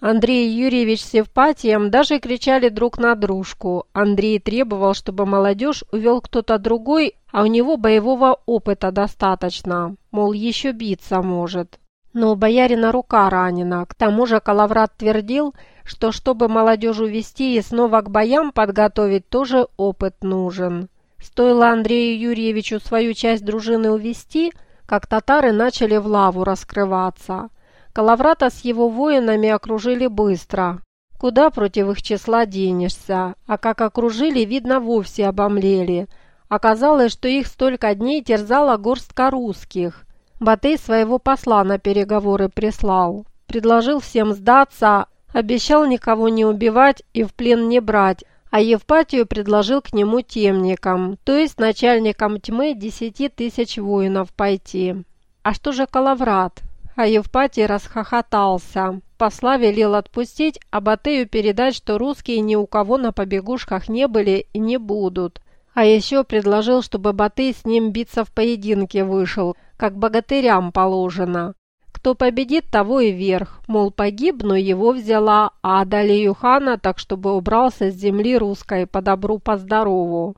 Андрей Юрьевич с Евпатием даже кричали друг на дружку. Андрей требовал, чтобы молодежь увел кто-то другой, а у него боевого опыта достаточно, мол, еще биться может. Но у боярина рука ранена. К тому же Калаврат твердил, что чтобы молодежь увести и снова к боям подготовить, тоже опыт нужен. Стоило Андрею Юрьевичу свою часть дружины увести, как татары начали в лаву раскрываться – Калаврата с его воинами окружили быстро. Куда против их числа денешься? А как окружили, видно, вовсе обомлели. Оказалось, что их столько дней терзала горстка русских. Батый своего посла на переговоры прислал. Предложил всем сдаться, обещал никого не убивать и в плен не брать, а Евпатию предложил к нему темникам, то есть начальникам тьмы десяти тысяч воинов пойти. А что же Калаврат? А Евпатий расхохотался. Посла велел отпустить, а Батыю передать, что русские ни у кого на побегушках не были и не будут. А еще предложил, чтобы Батый с ним биться в поединке вышел, как богатырям положено. Кто победит, того и верх. Мол, погибну, его взяла, а одолею хана, так чтобы убрался с земли русской по добру, по здорову.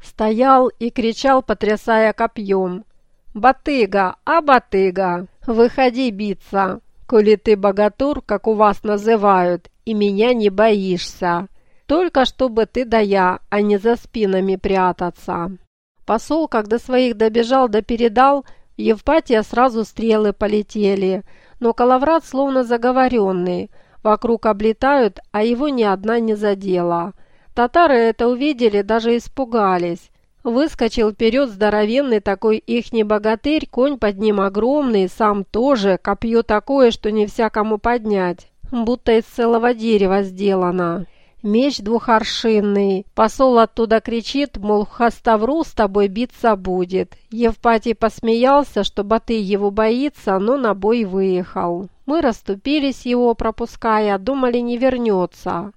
Стоял и кричал, потрясая копьем. «Батыга! А батыга!» «Выходи биться, коли ты богатур, как у вас называют, и меня не боишься. Только чтобы ты да я, а не за спинами прятаться». Посол, когда своих добежал да передал, Евпатия сразу стрелы полетели, но Калаврат словно заговоренный. Вокруг облетают, а его ни одна не задела. Татары это увидели, даже испугались. Выскочил вперед здоровенный такой ихний богатырь, конь под ним огромный, сам тоже, копье такое, что не всякому поднять, будто из целого дерева сделано. Меч двухоршинный. Посол оттуда кричит, мол, Хаставру с тобой биться будет. Евпатий посмеялся, что Батый его боится, но на бой выехал. Мы расступились его, пропуская, думали, не вернется.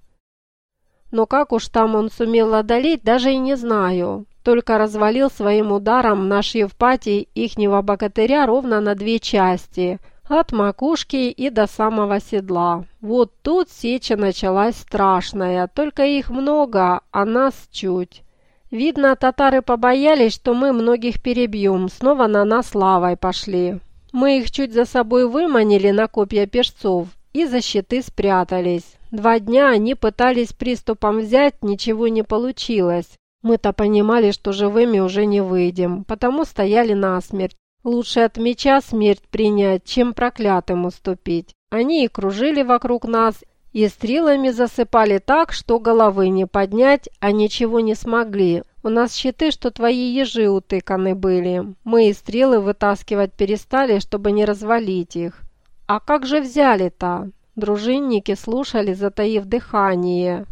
Но как уж там он сумел одолеть, даже и не знаю только развалил своим ударом наш Евпатий ихнего богатыря ровно на две части, от макушки и до самого седла. Вот тут сеча началась страшная, только их много, а нас чуть. Видно, татары побоялись, что мы многих перебьем, снова на нас лавой пошли. Мы их чуть за собой выманили на копья пешцов и за щиты спрятались. Два дня они пытались приступом взять, ничего не получилось. Мы-то понимали, что живыми уже не выйдем, потому стояли насмерть. Лучше от меча смерть принять, чем проклятым уступить. Они и кружили вокруг нас, и стрелами засыпали так, что головы не поднять, а ничего не смогли. У нас щиты, что твои ежи утыканы были. Мы и стрелы вытаскивать перестали, чтобы не развалить их. А как же взяли-то? Дружинники слушали, затаив дыхание.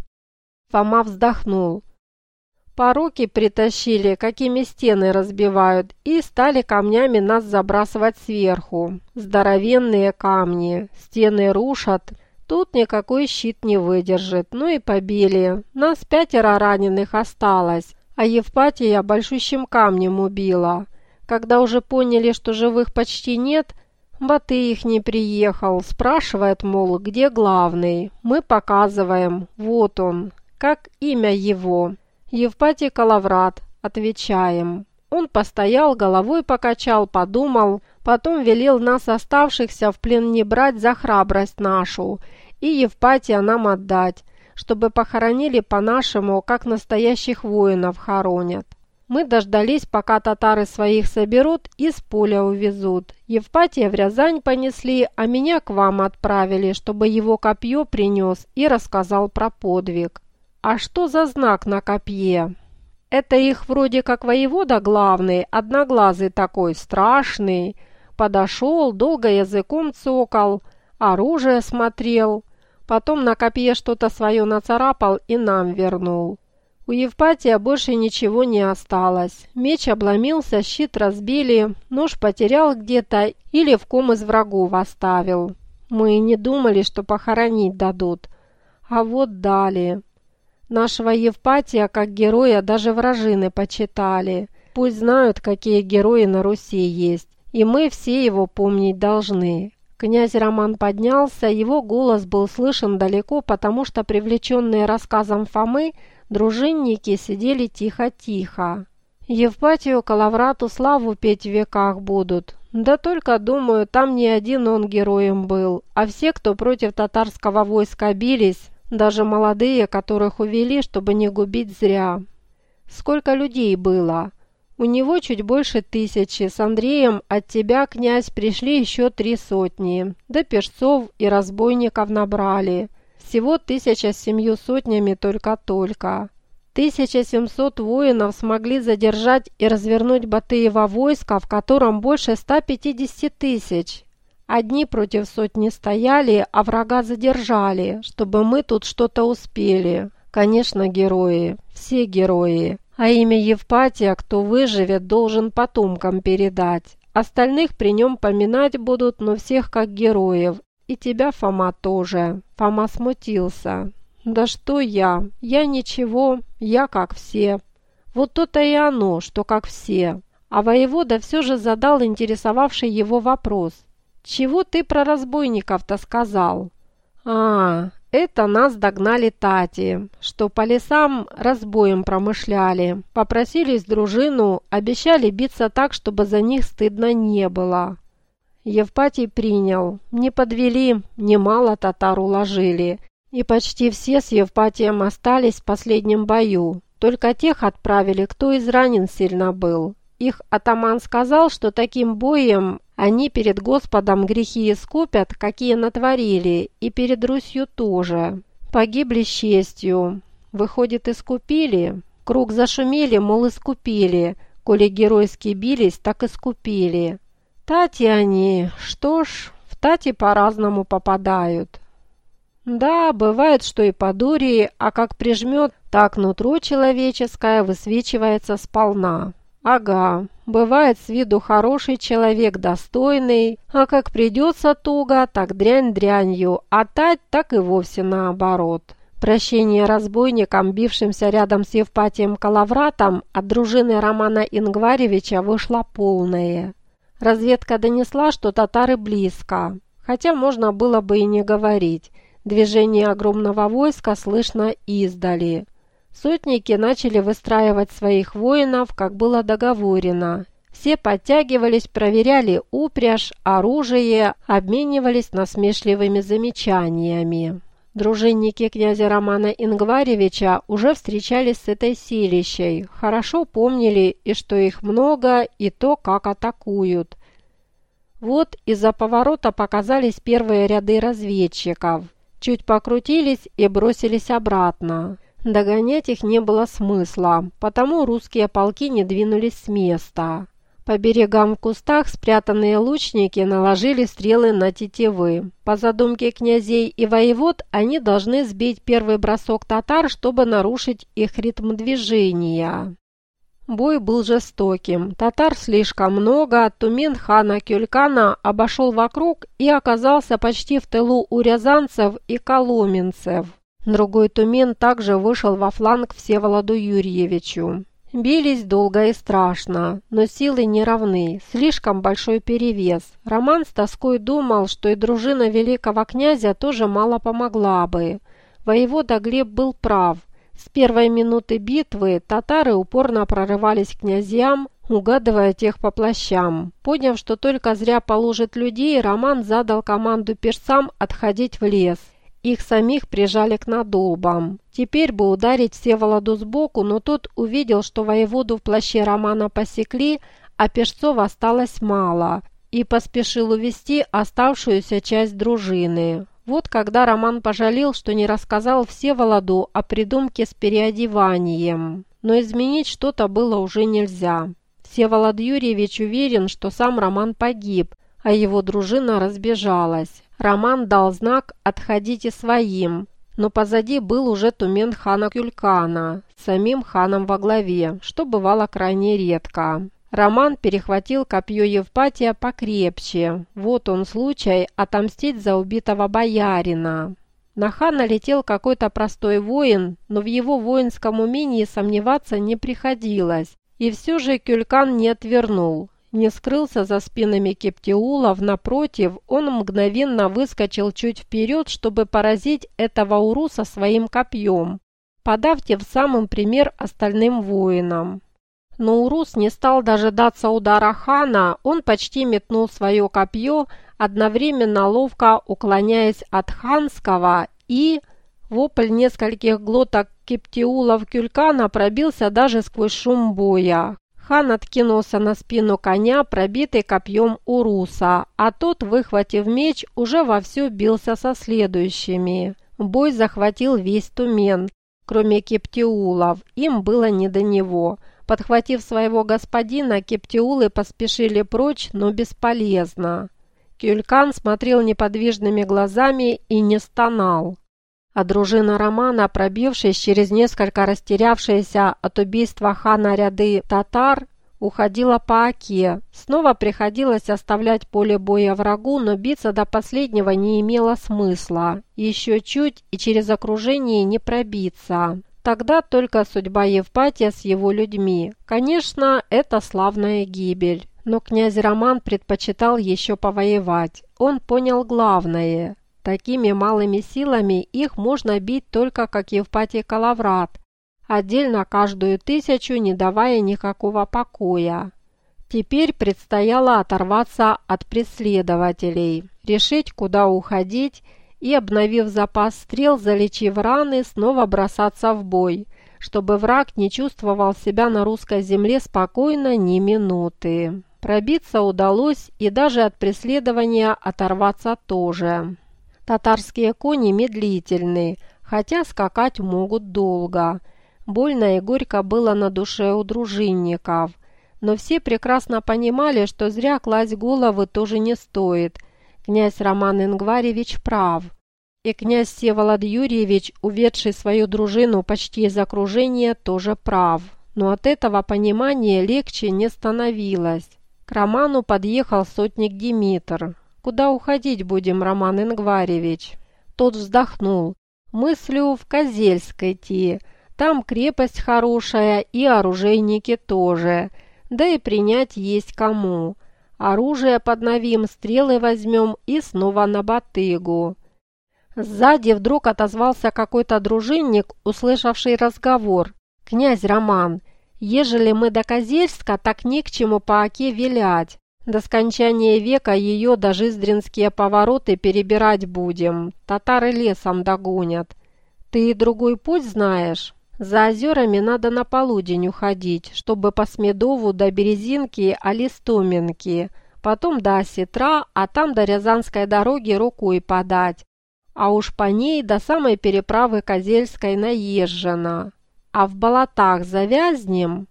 Фома вздохнул. Пороки притащили, какими стены разбивают, и стали камнями нас забрасывать сверху. Здоровенные камни, стены рушат, тут никакой щит не выдержит, ну и побили. Нас пятеро раненых осталось, а Евпатия большущим камнем убила. Когда уже поняли, что живых почти нет, Баты их не приехал, спрашивает, мол, где главный. Мы показываем, вот он, как имя его. Евпатий Калаврат, отвечаем. Он постоял, головой покачал, подумал, потом велел нас оставшихся в плен не брать за храбрость нашу и Евпатия нам отдать, чтобы похоронили по-нашему, как настоящих воинов хоронят. Мы дождались, пока татары своих соберут и с поля увезут. Евпатия в Рязань понесли, а меня к вам отправили, чтобы его копье принес и рассказал про подвиг. А что за знак на копье? Это их вроде как воевода главный, одноглазый такой, страшный. Подошел, долго языком цокал, оружие смотрел. Потом на копье что-то свое нацарапал и нам вернул. У Евпатия больше ничего не осталось. Меч обломился, щит разбили, нож потерял где-то или в ком из врагов оставил. Мы не думали, что похоронить дадут. А вот дали. Нашего Евпатия как героя даже вражины почитали. Пусть знают, какие герои на Руси есть, и мы все его помнить должны. Князь Роман поднялся, его голос был слышен далеко, потому что привлеченные рассказом Фомы дружинники сидели тихо-тихо. Евпатию Калаврату славу петь в веках будут. Да только, думаю, там не один он героем был, а все, кто против татарского войска бились, даже молодые, которых увели, чтобы не губить зря. Сколько людей было? У него чуть больше тысячи. С Андреем от тебя, князь, пришли еще три сотни. Да пешцов и разбойников набрали. Всего тысяча с семью сотнями только-только. 1700 воинов смогли задержать и развернуть Батыева войско, в котором больше 150 тысяч. Одни против сотни стояли, а врага задержали, чтобы мы тут что-то успели. Конечно, герои, все герои. А имя Евпатия, кто выживет, должен потомкам передать. Остальных при нем поминать будут, но всех как героев. И тебя, Фома, тоже. Фома смутился. Да что я? Я ничего, я как все. Вот то-то и оно, что как все. А воевода все же задал интересовавший его вопрос. «Чего ты про разбойников-то сказал?» «А, это нас догнали тати, что по лесам разбоем промышляли. Попросились дружину, обещали биться так, чтобы за них стыдно не было. Евпатий принял. Не подвели, немало татар уложили. И почти все с Евпатием остались в последнем бою. Только тех отправили, кто изранен сильно был. Их атаман сказал, что таким боем они перед Господом грехи искупят, какие натворили, и перед Русью тоже. Погибли с честью. Выходит, искупили? Круг зашумели, мол, искупили. Коли геройски бились, так искупили. Тати они, что ж, в тати по-разному попадают. Да, бывает, что и по дури, а как прижмет, так нутро человеческое высвечивается сполна. Ага, бывает с виду хороший человек, достойный, а как придется туго, так дрянь дрянью, а тать так и вовсе наоборот. Прощение разбойникам, бившимся рядом с Евпатием Калавратом, от дружины Романа Ингваревича вышло полное. Разведка донесла, что татары близко, хотя можно было бы и не говорить. Движение огромного войска слышно издали. Сотники начали выстраивать своих воинов, как было договорено. Все подтягивались, проверяли упряжь, оружие, обменивались насмешливыми замечаниями. Дружинники князя Романа Ингваревича уже встречались с этой силищей, хорошо помнили и что их много, и то, как атакуют. Вот из-за поворота показались первые ряды разведчиков. Чуть покрутились и бросились обратно. Догонять их не было смысла, потому русские полки не двинулись с места. По берегам в кустах спрятанные лучники наложили стрелы на тетивы. По задумке князей и воевод они должны сбить первый бросок татар, чтобы нарушить их ритм движения. Бой был жестоким. Татар слишком много, Тумен хана Кюлькана обошел вокруг и оказался почти в тылу у рязанцев и коломенцев. Другой Тумен также вышел во фланг Всеволоду Юрьевичу. Бились долго и страшно, но силы не равны, слишком большой перевес. Роман с тоской думал, что и дружина великого князя тоже мало помогла бы. Воевода Глеб был прав. С первой минуты битвы татары упорно прорывались к князьям, угадывая тех по плащам. Поняв, что только зря положит людей, Роман задал команду персам отходить в лес. Их самих прижали к надолбам. Теперь бы ударить Всеволоду сбоку, но тот увидел, что воеводу в плаще Романа посекли, а пешцов осталось мало, и поспешил увести оставшуюся часть дружины. Вот когда Роман пожалел, что не рассказал Всеволоду о придумке с переодеванием. Но изменить что-то было уже нельзя. Всеволод Юрьевич уверен, что сам Роман погиб, а его дружина разбежалась. Роман дал знак «Отходите своим», но позади был уже тумен хана Кюлькана, самим ханом во главе, что бывало крайне редко. Роман перехватил копье Евпатия покрепче. Вот он случай отомстить за убитого боярина. На хана летел какой-то простой воин, но в его воинском умении сомневаться не приходилось. И все же Кюлькан не отвернул. Не скрылся за спинами кептиулов, напротив, он мгновенно выскочил чуть вперед, чтобы поразить этого уруса своим копьем, подав тем самым пример остальным воинам. Но Урус не стал дожидаться удара хана, он почти метнул свое копье, одновременно ловко уклоняясь от ханского и... Вопль нескольких глоток кептиулов кюлькана пробился даже сквозь шум боя. Хан откинулся на спину коня, пробитый копьем Уруса, а тот, выхватив меч, уже вовсю бился со следующими. Бой захватил весь Тумен, кроме Кептиулов, им было не до него. Подхватив своего господина, Кептиулы поспешили прочь, но бесполезно. Кюлькан смотрел неподвижными глазами и не стонал а дружина Романа, пробившись через несколько растерявшиеся от убийства хана ряды татар, уходила по оке. Снова приходилось оставлять поле боя врагу, но биться до последнего не имело смысла. Еще чуть и через окружение не пробиться. Тогда только судьба Евпатия с его людьми. Конечно, это славная гибель. Но князь Роман предпочитал еще повоевать. Он понял главное. Такими малыми силами их можно бить только как Евпатий Калаврат, отдельно каждую тысячу, не давая никакого покоя. Теперь предстояло оторваться от преследователей, решить, куда уходить и, обновив запас стрел, залечив раны, снова бросаться в бой, чтобы враг не чувствовал себя на русской земле спокойно ни минуты. Пробиться удалось и даже от преследования оторваться тоже. Татарские кони медлительны, хотя скакать могут долго. Больно и горько было на душе у дружинников. Но все прекрасно понимали, что зря класть головы тоже не стоит. Князь Роман Ингваревич прав. И князь Всеволод Юрьевич, уведший свою дружину почти из окружения, тоже прав. Но от этого понимания легче не становилось. К Роману подъехал сотник Димитр. Куда уходить будем, Роман Ингваревич?» Тот вздохнул. «Мыслю в Козельск идти. Там крепость хорошая и оружейники тоже. Да и принять есть кому. Оружие подновим, стрелы возьмем и снова на Батыгу». Сзади вдруг отозвался какой-то дружинник, услышавший разговор. «Князь Роман, ежели мы до Козельска, так ни к чему по оке вилять. До скончания века ее до жиздринские повороты перебирать будем. Татары лесом догонят. Ты и другой путь знаешь? За озерами надо на полудень уходить, чтобы по Смедову до Березинки, Алистоминки, потом до Осетра, а там до Рязанской дороги рукой подать. А уж по ней до самой переправы Козельской наезжена. А в болотах завязнем?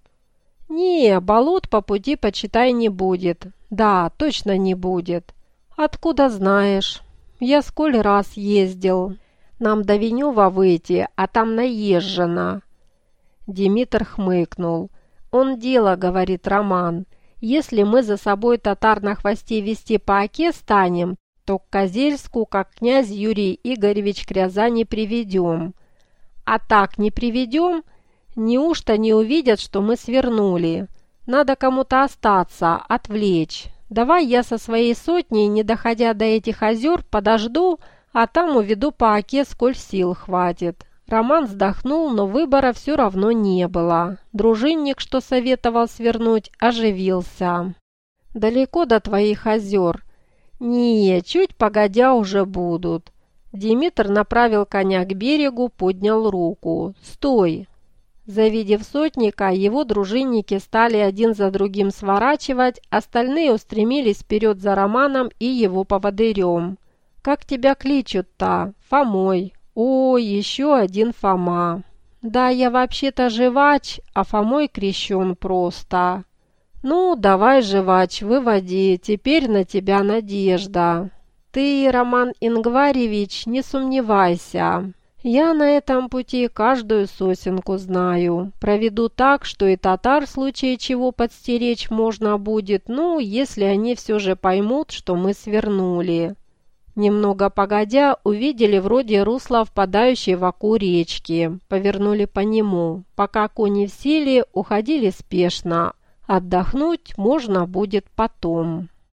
Не, болот по пути, почитай, не будет. Да, точно не будет. Откуда знаешь? Я сколь раз ездил. Нам до Венева выйти, а там наезжено. Димитр хмыкнул. Он дело, говорит Роман. Если мы за собой татар на хвосте вести по оке станем, то к Козельску, как князь Юрий Игоревич к Рязани приведем. А так не приведем, неужто не увидят, что мы свернули? Надо кому-то остаться, отвлечь. Давай я со своей сотней, не доходя до этих озер, подожду, а там уведу по оке, сколь сил хватит». Роман вздохнул, но выбора все равно не было. Дружинник, что советовал свернуть, оживился. «Далеко до твоих озер?» «Не, чуть погодя уже будут». Димитр направил коня к берегу, поднял руку. «Стой! Завидев сотника, его дружинники стали один за другим сворачивать, остальные устремились вперед за Романом и его поводырем. «Как тебя кличут-то? Фомой. О, еще один Фома. Да, я вообще-то живач, а Фомой крещен просто. Ну, давай, живач, выводи, теперь на тебя надежда. Ты, Роман Ингваревич, не сомневайся». Я на этом пути каждую сосенку знаю. Проведу так, что и татар в случае чего подстеречь можно будет, ну, если они все же поймут, что мы свернули. Немного погодя, увидели вроде русла впадающей в оку речки. Повернули по нему. Пока кони в силе, уходили спешно. Отдохнуть можно будет потом.